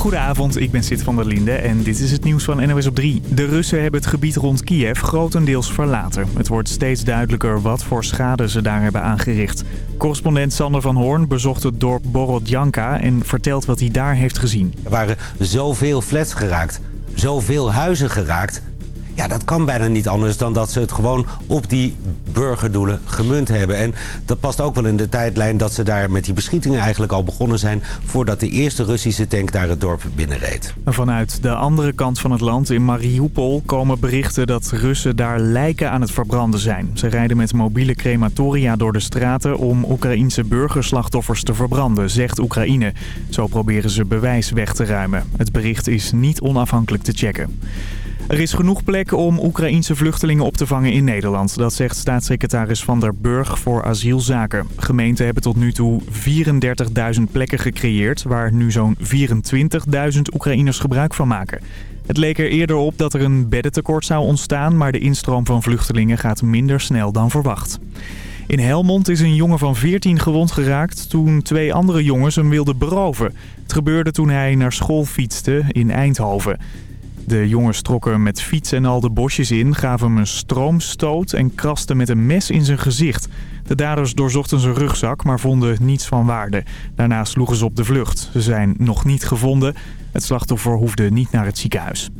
Goedenavond, ik ben Sid van der Linde en dit is het nieuws van NOS op 3. De Russen hebben het gebied rond Kiev grotendeels verlaten. Het wordt steeds duidelijker wat voor schade ze daar hebben aangericht. Correspondent Sander van Hoorn bezocht het dorp Borodjanka en vertelt wat hij daar heeft gezien. Er waren zoveel flats geraakt, zoveel huizen geraakt... Ja, dat kan bijna niet anders dan dat ze het gewoon op die burgerdoelen gemunt hebben. En dat past ook wel in de tijdlijn dat ze daar met die beschietingen eigenlijk al begonnen zijn... voordat de eerste Russische tank daar het dorp binnenreed. Vanuit de andere kant van het land, in Mariupol, komen berichten dat Russen daar lijken aan het verbranden zijn. Ze rijden met mobiele crematoria door de straten om Oekraïense burgerslachtoffers te verbranden, zegt Oekraïne. Zo proberen ze bewijs weg te ruimen. Het bericht is niet onafhankelijk te checken. Er is genoeg plek om Oekraïense vluchtelingen op te vangen in Nederland. Dat zegt staatssecretaris Van der Burg voor asielzaken. Gemeenten hebben tot nu toe 34.000 plekken gecreëerd... waar nu zo'n 24.000 Oekraïners gebruik van maken. Het leek er eerder op dat er een beddentekort zou ontstaan... maar de instroom van vluchtelingen gaat minder snel dan verwacht. In Helmond is een jongen van 14 gewond geraakt toen twee andere jongens hem wilden beroven. Het gebeurde toen hij naar school fietste in Eindhoven. De jongens trokken met fiets en al de bosjes in, gaven hem een stroomstoot en krasten met een mes in zijn gezicht. De daders doorzochten zijn rugzak, maar vonden niets van waarde. Daarna sloegen ze op de vlucht. Ze zijn nog niet gevonden. Het slachtoffer hoefde niet naar het ziekenhuis.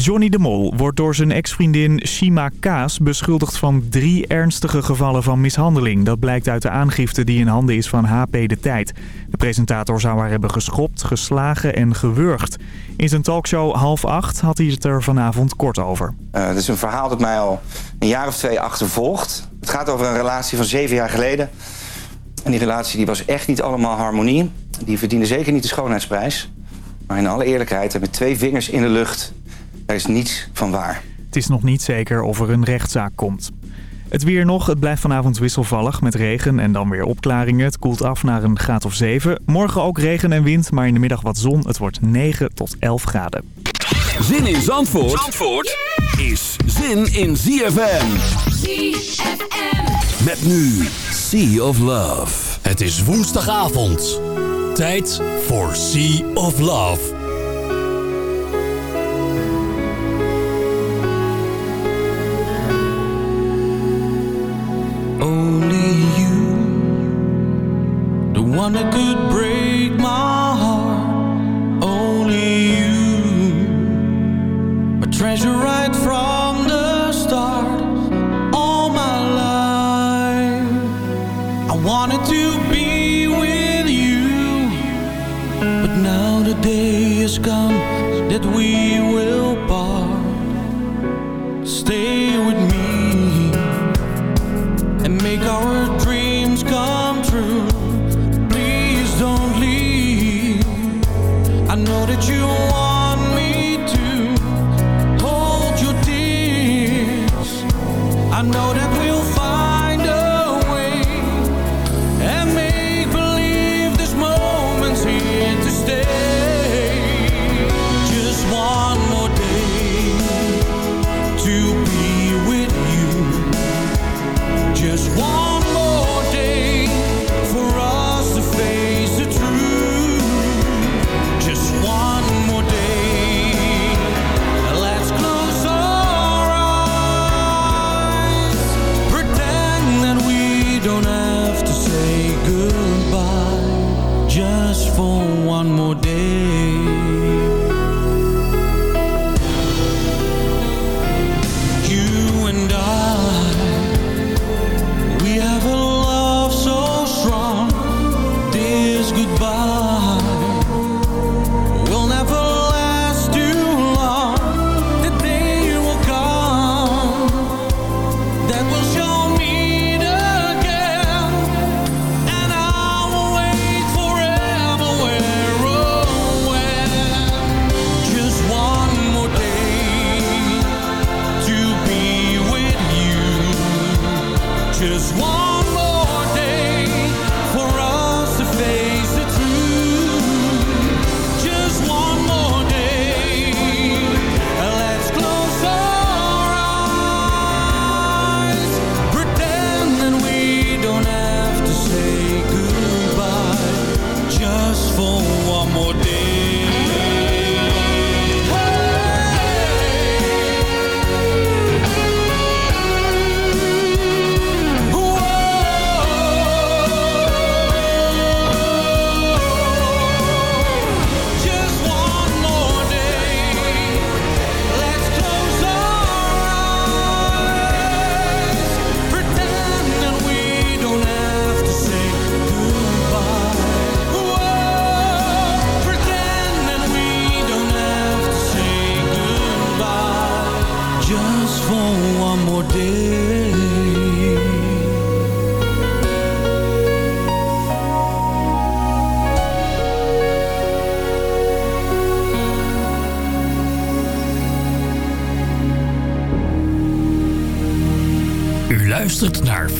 Johnny de Mol wordt door zijn ex-vriendin Shima Kaas beschuldigd van drie ernstige gevallen van mishandeling. Dat blijkt uit de aangifte die in handen is van HP De Tijd. De presentator zou haar hebben geschopt, geslagen en gewurgd. In zijn talkshow half acht had hij het er vanavond kort over. Uh, het is een verhaal dat mij al een jaar of twee achtervolgt. Het gaat over een relatie van zeven jaar geleden. En die relatie die was echt niet allemaal harmonie. Die verdiende zeker niet de schoonheidsprijs. Maar in alle eerlijkheid met twee vingers in de lucht er is niets van waar. Het is nog niet zeker of er een rechtszaak komt. Het weer nog. Het blijft vanavond wisselvallig met regen en dan weer opklaringen. Het koelt af naar een graad of 7. Morgen ook regen en wind, maar in de middag wat zon. Het wordt 9 tot 11 graden. Zin in Zandvoort, Zandvoort is zin in ZFM. ZFM. Met nu Sea of Love. Het is woensdagavond. Tijd voor Sea of Love. One that could break my heart. Only you A treasure right from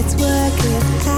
let's work it out.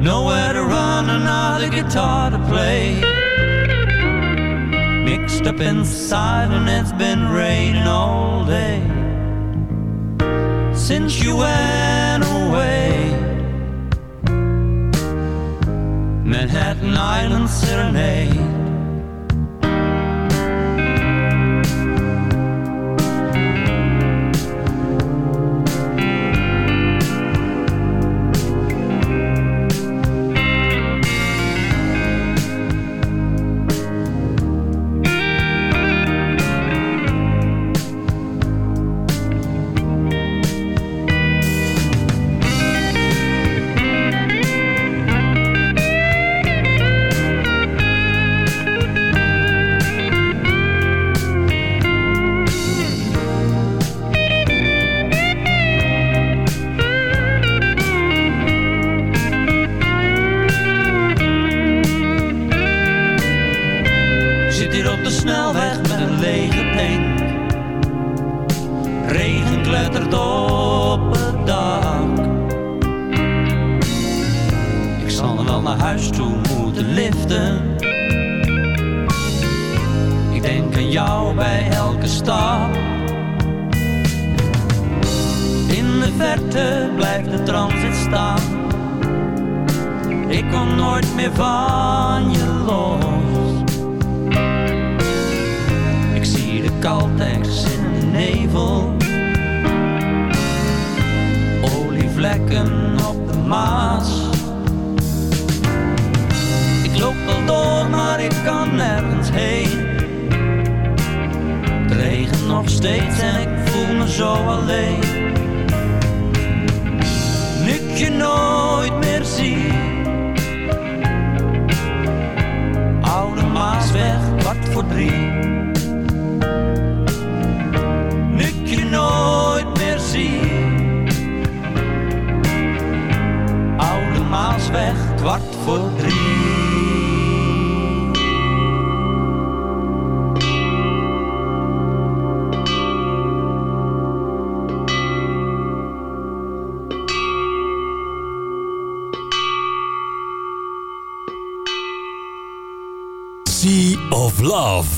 Nowhere to run, another guitar to play. Mixed up inside, and it's been raining all day. Since you went away, Manhattan Island Serenade. Oude Maasweg, kwart voor drie. Sea of Love.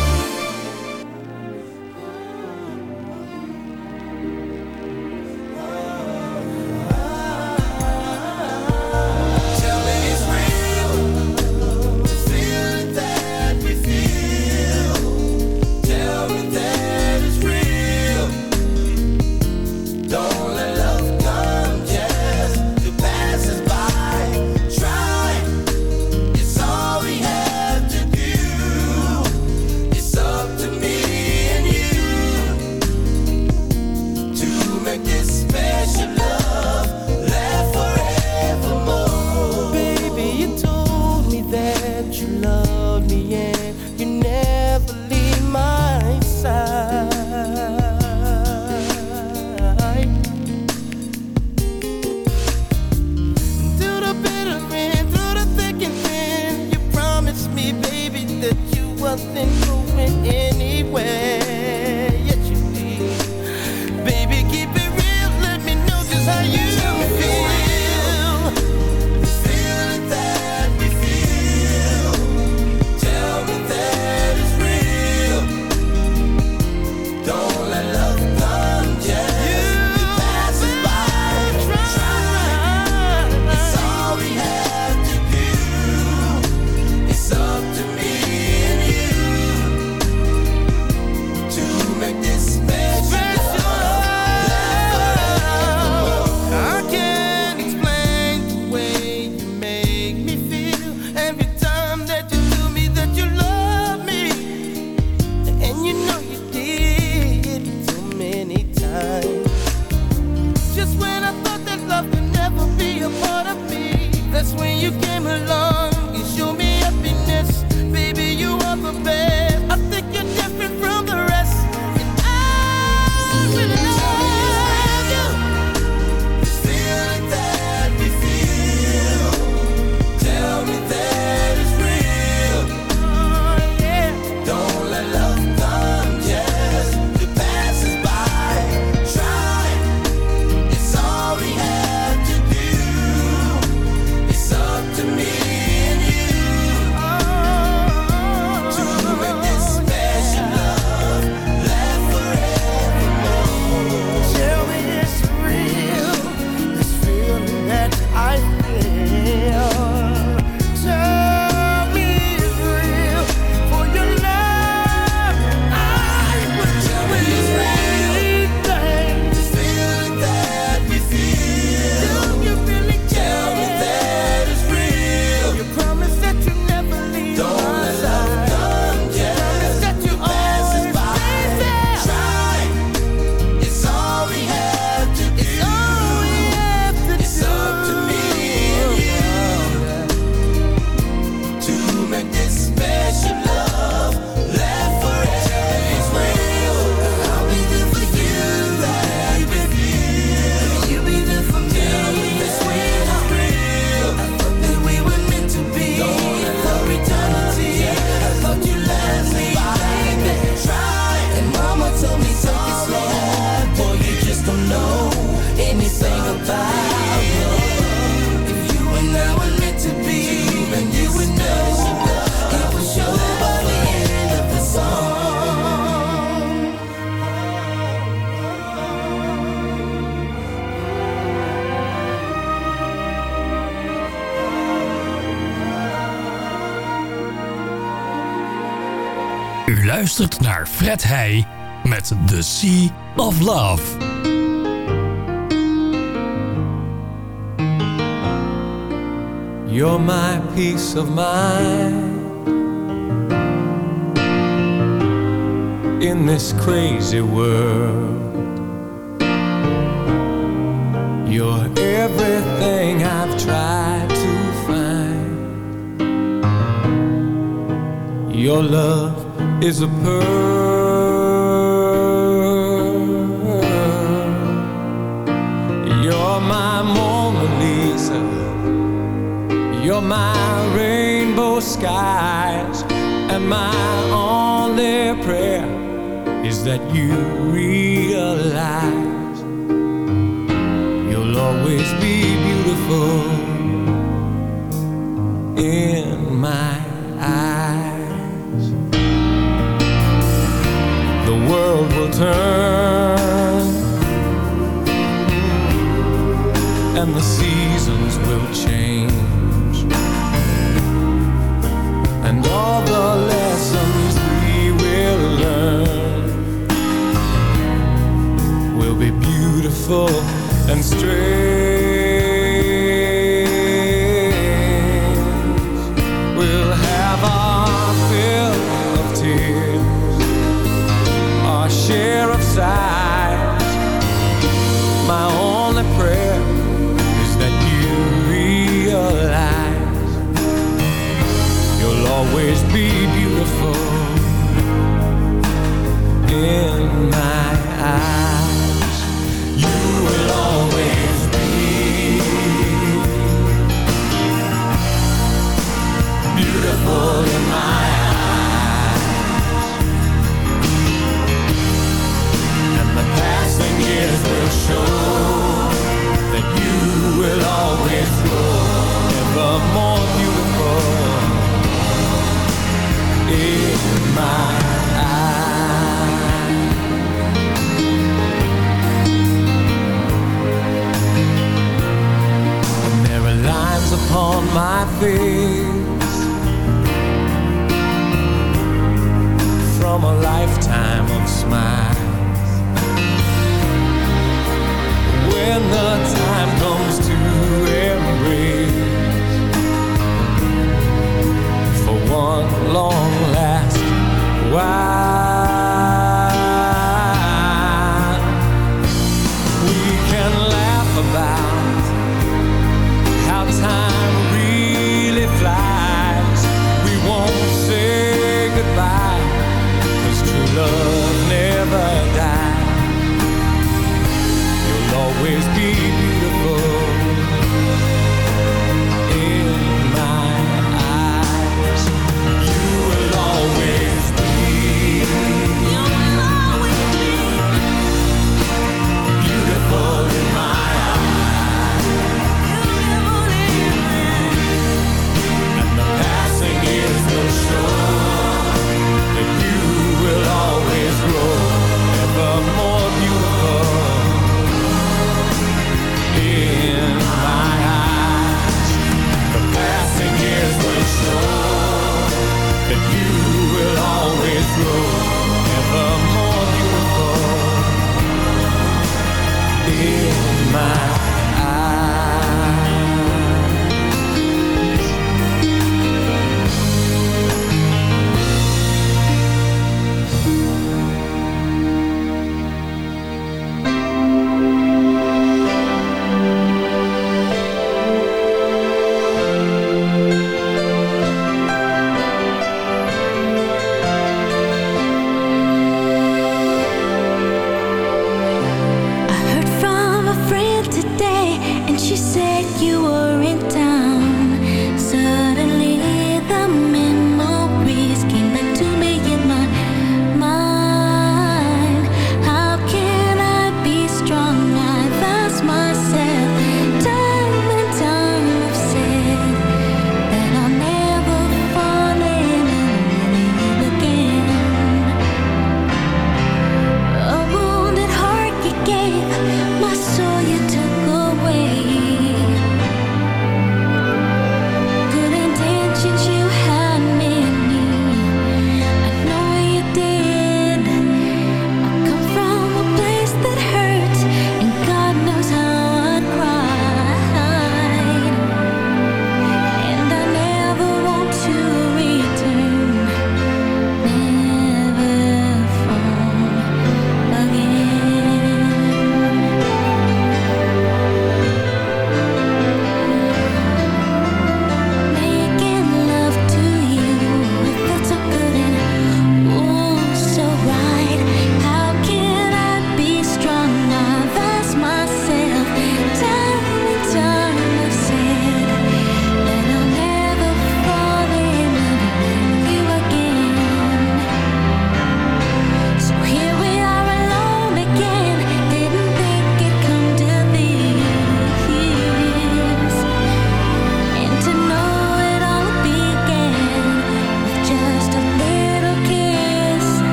luistert naar Fred Heij met The Sea of Love. You're my peace of mind In this crazy world You're everything I've tried to find Your love is a pearl. You're my Mona Lisa. You're my rainbow skies. And my only prayer is that you reach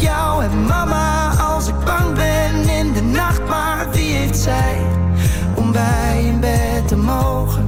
Jou en mama als ik bang ben in de nacht. Maar wie heeft zij om bij in bed te mogen?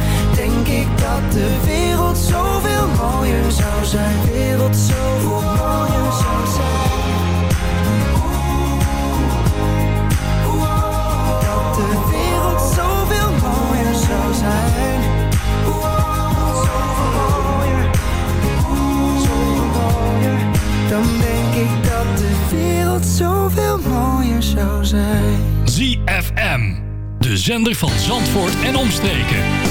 De wereld zoveel mooier zou zijn. De wereld zoveel mooier zou zijn. Dat de wereld zoveel mooier zou zijn. Zoveel mooier. Zoveel mooier. Dan denk ik dat de wereld zoveel mooier zou zijn. ZFM. De zender van Zandvoort en omstreken.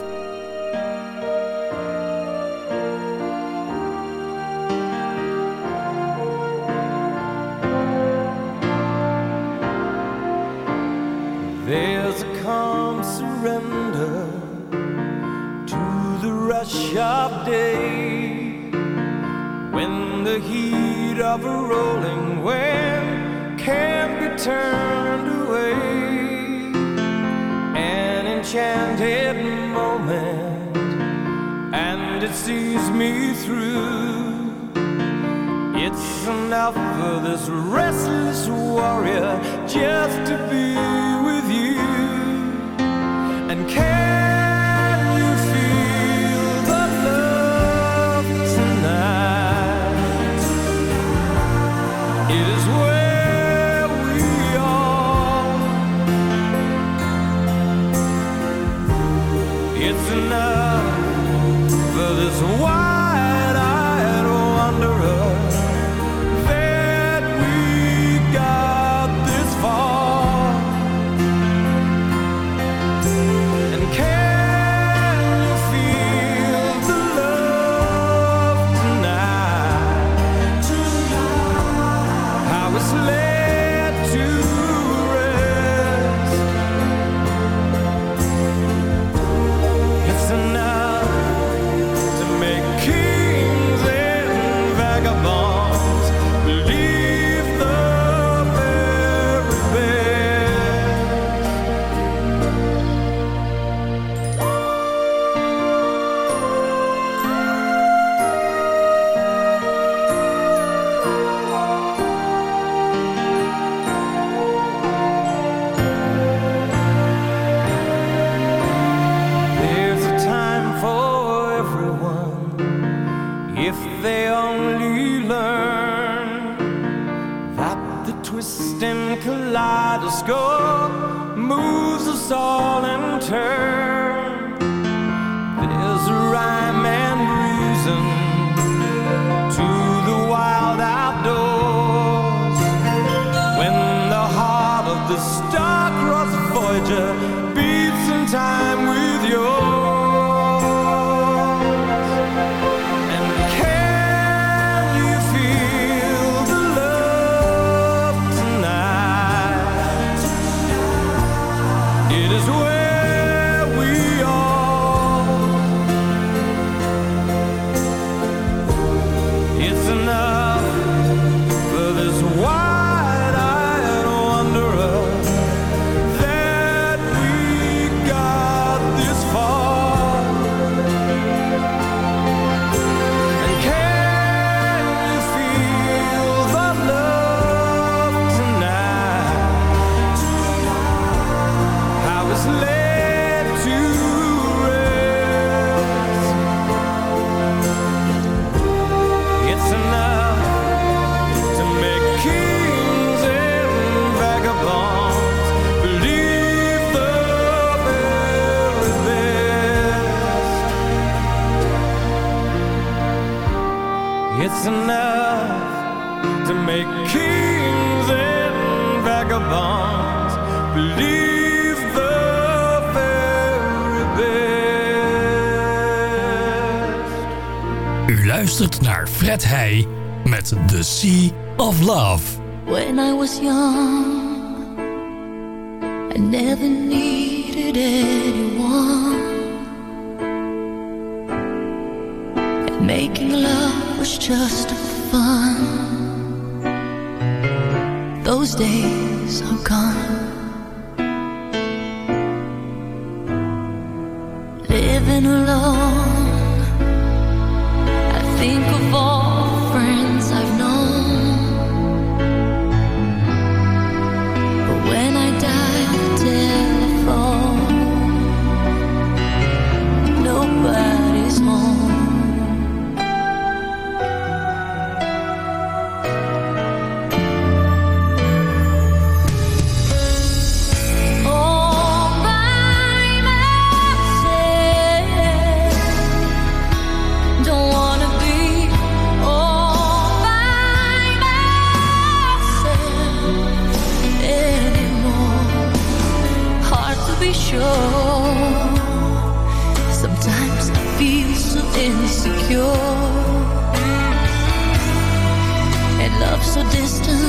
Sea of Love. When I was young so distant.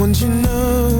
Once you know